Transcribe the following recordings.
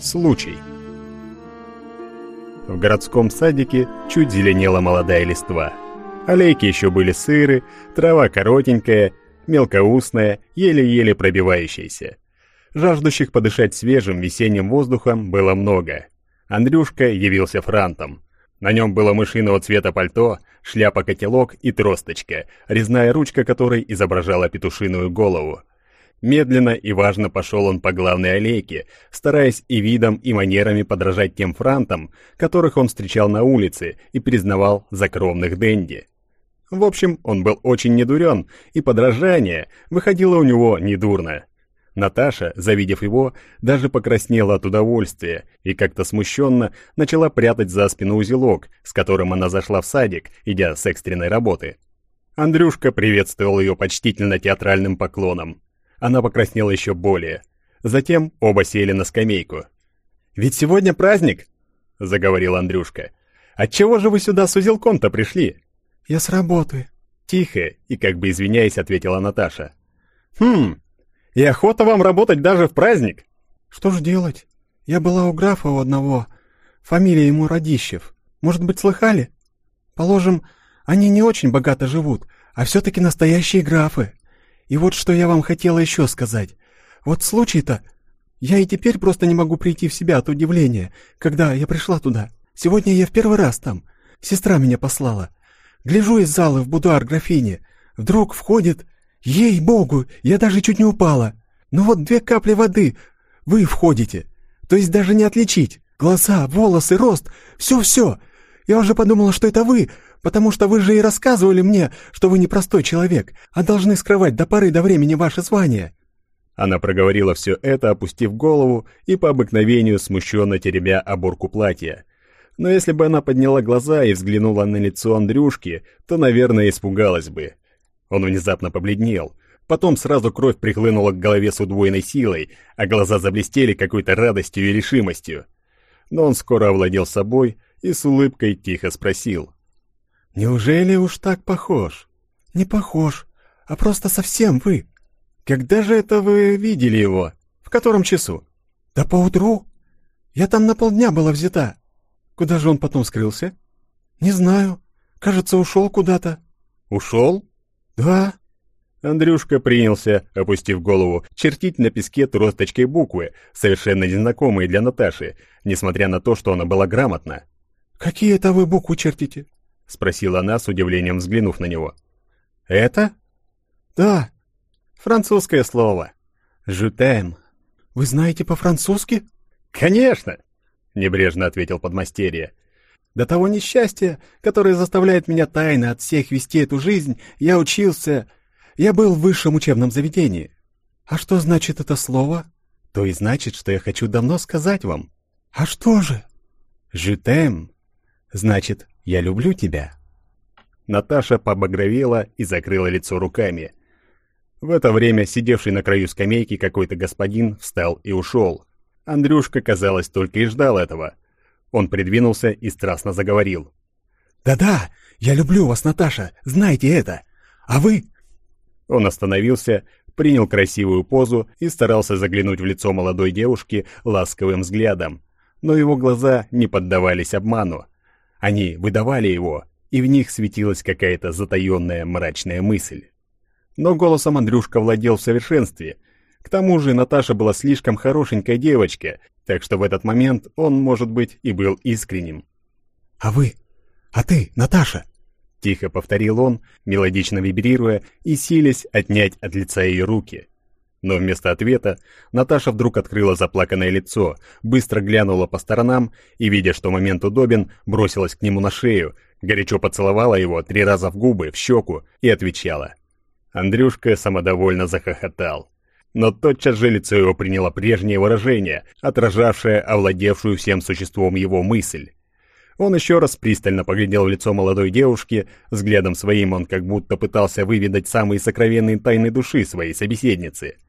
Случай. В городском садике чуть зеленела молодая листва. Аллейки еще были сыры, трава коротенькая, мелкоустная, еле-еле пробивающаяся. Жаждущих подышать свежим весенним воздухом было много. Андрюшка явился франтом. На нем было мышиного цвета пальто, шляпа-котелок и тросточка, резная ручка которой изображала петушиную голову. Медленно и важно пошел он по главной аллейке, стараясь и видом, и манерами подражать тем франтам, которых он встречал на улице и признавал за кровных денди. В общем, он был очень недурен, и подражание выходило у него недурно. Наташа, завидев его, даже покраснела от удовольствия и как-то смущенно начала прятать за спину узелок, с которым она зашла в садик, идя с экстренной работы. Андрюшка приветствовал ее почтительно театральным поклоном. Она покраснела еще более. Затем оба сели на скамейку. «Ведь сегодня праздник!» — заговорил Андрюшка. «Отчего же вы сюда с узелком-то пришли?» «Я с работы». Тихо и как бы извиняясь, ответила Наташа. «Хм, и охота вам работать даже в праздник?» «Что ж делать? Я была у графа у одного. Фамилия ему Радищев. Может быть, слыхали? Положим, они не очень богато живут, а все-таки настоящие графы. И вот что я вам хотела еще сказать. Вот случай-то... Я и теперь просто не могу прийти в себя от удивления, когда я пришла туда. Сегодня я в первый раз там. Сестра меня послала. Гляжу из зала в будуар графини. Вдруг входит... Ей-богу, я даже чуть не упала. Ну вот две капли воды. Вы входите. То есть даже не отличить. Глаза, волосы, рост. Все-все. Я уже подумала, что это вы, потому что вы же и рассказывали мне, что вы не простой человек, а должны скрывать до поры до времени ваше звание». Она проговорила все это, опустив голову и по обыкновению смущенно теребя оборку платья. Но если бы она подняла глаза и взглянула на лицо Андрюшки, то, наверное, испугалась бы. Он внезапно побледнел. Потом сразу кровь прихлынула к голове с удвоенной силой, а глаза заблестели какой-то радостью и решимостью. Но он скоро овладел собой и с улыбкой тихо спросил. «Неужели уж так похож?» «Не похож, а просто совсем вы». «Когда же это вы видели его? В котором часу?» «Да поутру. Я там на полдня была взята». «Куда же он потом скрылся?» «Не знаю. Кажется, ушел куда-то». «Ушел?» «Да». Андрюшка принялся, опустив голову, чертить на песке тросточкой буквы, совершенно незнакомые для Наташи, несмотря на то, что она была грамотна. «Какие это вы буквы чертите?» — спросила она с удивлением, взглянув на него. «Это?» «Да». «Французское слово. Жутем». «Вы знаете по-французски?» «Конечно!» — небрежно ответил подмастерье. «До того несчастья, которое заставляет меня тайно от всех вести эту жизнь, я учился... Я был в высшем учебном заведении». «А что значит это слово?» «То и значит, что я хочу давно сказать вам». «А что же?» «Жутем» значит «Я люблю тебя». Наташа побагровела и закрыла лицо руками. В это время сидевший на краю скамейки какой-то господин встал и ушел. Андрюшка, казалось, только и ждал этого. Он придвинулся и страстно заговорил. «Да-да, я люблю вас, Наташа, знайте это. А вы...» Он остановился, принял красивую позу и старался заглянуть в лицо молодой девушки ласковым взглядом. Но его глаза не поддавались обману. Они выдавали его, и в них светилась какая-то затаенная мрачная мысль. Но голосом Андрюшка владел в совершенстве. К тому же Наташа была слишком хорошенькая девочка, так что в этот момент он, может быть, и был искренним. «А вы? А ты, Наташа?» Тихо повторил он, мелодично вибрируя и силясь отнять от лица ее руки. Но вместо ответа Наташа вдруг открыла заплаканное лицо, быстро глянула по сторонам и, видя, что момент удобен, бросилась к нему на шею, горячо поцеловала его три раза в губы, в щеку и отвечала. Андрюшка самодовольно захохотал. Но тотчас же лицо его приняло прежнее выражение, отражавшее овладевшую всем существом его мысль. Он еще раз пристально поглядел в лицо молодой девушки, взглядом своим он как будто пытался выведать самые сокровенные тайны души своей собеседницы —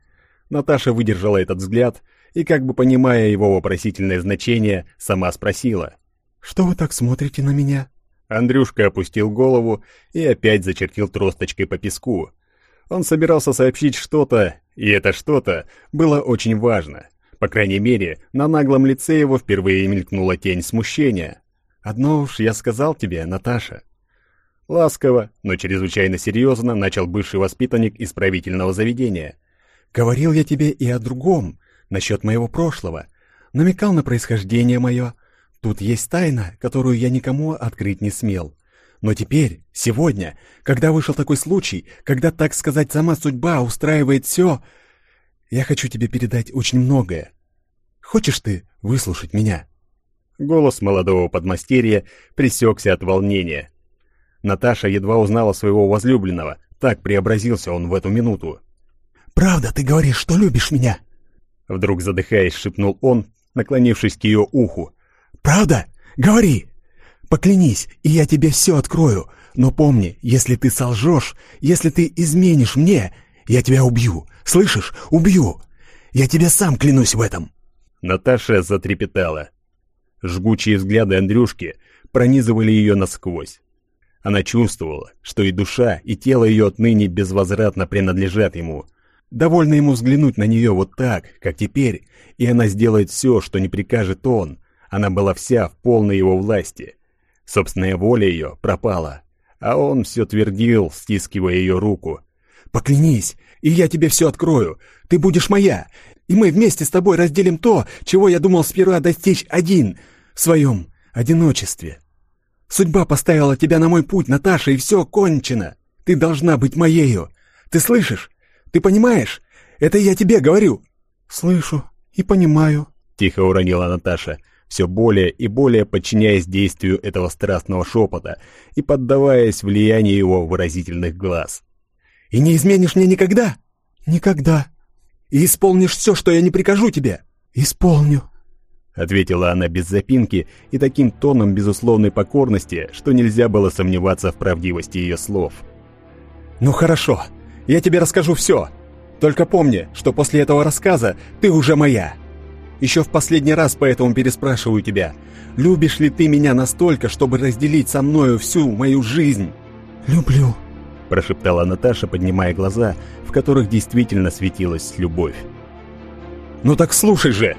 Наташа выдержала этот взгляд и, как бы понимая его вопросительное значение, сама спросила. «Что вы так смотрите на меня?» Андрюшка опустил голову и опять зачертил тросточкой по песку. Он собирался сообщить что-то, и это что-то было очень важно. По крайней мере, на наглом лице его впервые мелькнула тень смущения. «Одно уж я сказал тебе, Наташа». Ласково, но чрезвычайно серьезно начал бывший воспитанник исправительного заведения. «Говорил я тебе и о другом, насчет моего прошлого. Намекал на происхождение мое. Тут есть тайна, которую я никому открыть не смел. Но теперь, сегодня, когда вышел такой случай, когда, так сказать, сама судьба устраивает все, я хочу тебе передать очень многое. Хочешь ты выслушать меня?» Голос молодого подмастерья пресекся от волнения. Наташа едва узнала своего возлюбленного, так преобразился он в эту минуту. «Правда, ты говоришь, что любишь меня?» Вдруг задыхаясь, шепнул он, наклонившись к ее уху. «Правда? Говори! Поклянись, и я тебе все открою. Но помни, если ты солжешь, если ты изменишь мне, я тебя убью. Слышишь? Убью! Я тебе сам клянусь в этом!» Наташа затрепетала. Жгучие взгляды Андрюшки пронизывали ее насквозь. Она чувствовала, что и душа, и тело ее отныне безвозвратно принадлежат ему. Довольно ему взглянуть на нее вот так, как теперь, и она сделает все, что не прикажет он. Она была вся в полной его власти. Собственная воля ее пропала, а он все твердил, стискивая ее руку. «Поклянись, и я тебе все открою. Ты будешь моя, и мы вместе с тобой разделим то, чего я думал сперва достичь один, в своем одиночестве. Судьба поставила тебя на мой путь, Наташа, и все кончено. Ты должна быть моею. Ты слышишь? Ты понимаешь? Это я тебе говорю». «Слышу и понимаю», — тихо уронила Наташа, все более и более подчиняясь действию этого страстного шепота и поддаваясь влиянию его выразительных глаз. «И не изменишь мне никогда?» «Никогда», и исполнишь все, что я не прикажу тебе?» «Исполню», — ответила она без запинки и таким тоном безусловной покорности, что нельзя было сомневаться в правдивости ее слов. «Ну хорошо, я тебе расскажу все. Только помни, что после этого рассказа ты уже моя. Еще в последний раз поэтому переспрашиваю тебя, любишь ли ты меня настолько, чтобы разделить со мною всю мою жизнь?» «Люблю», — прошептала Наташа, поднимая глаза, в которых действительно светилась любовь. «Ну так слушай же!»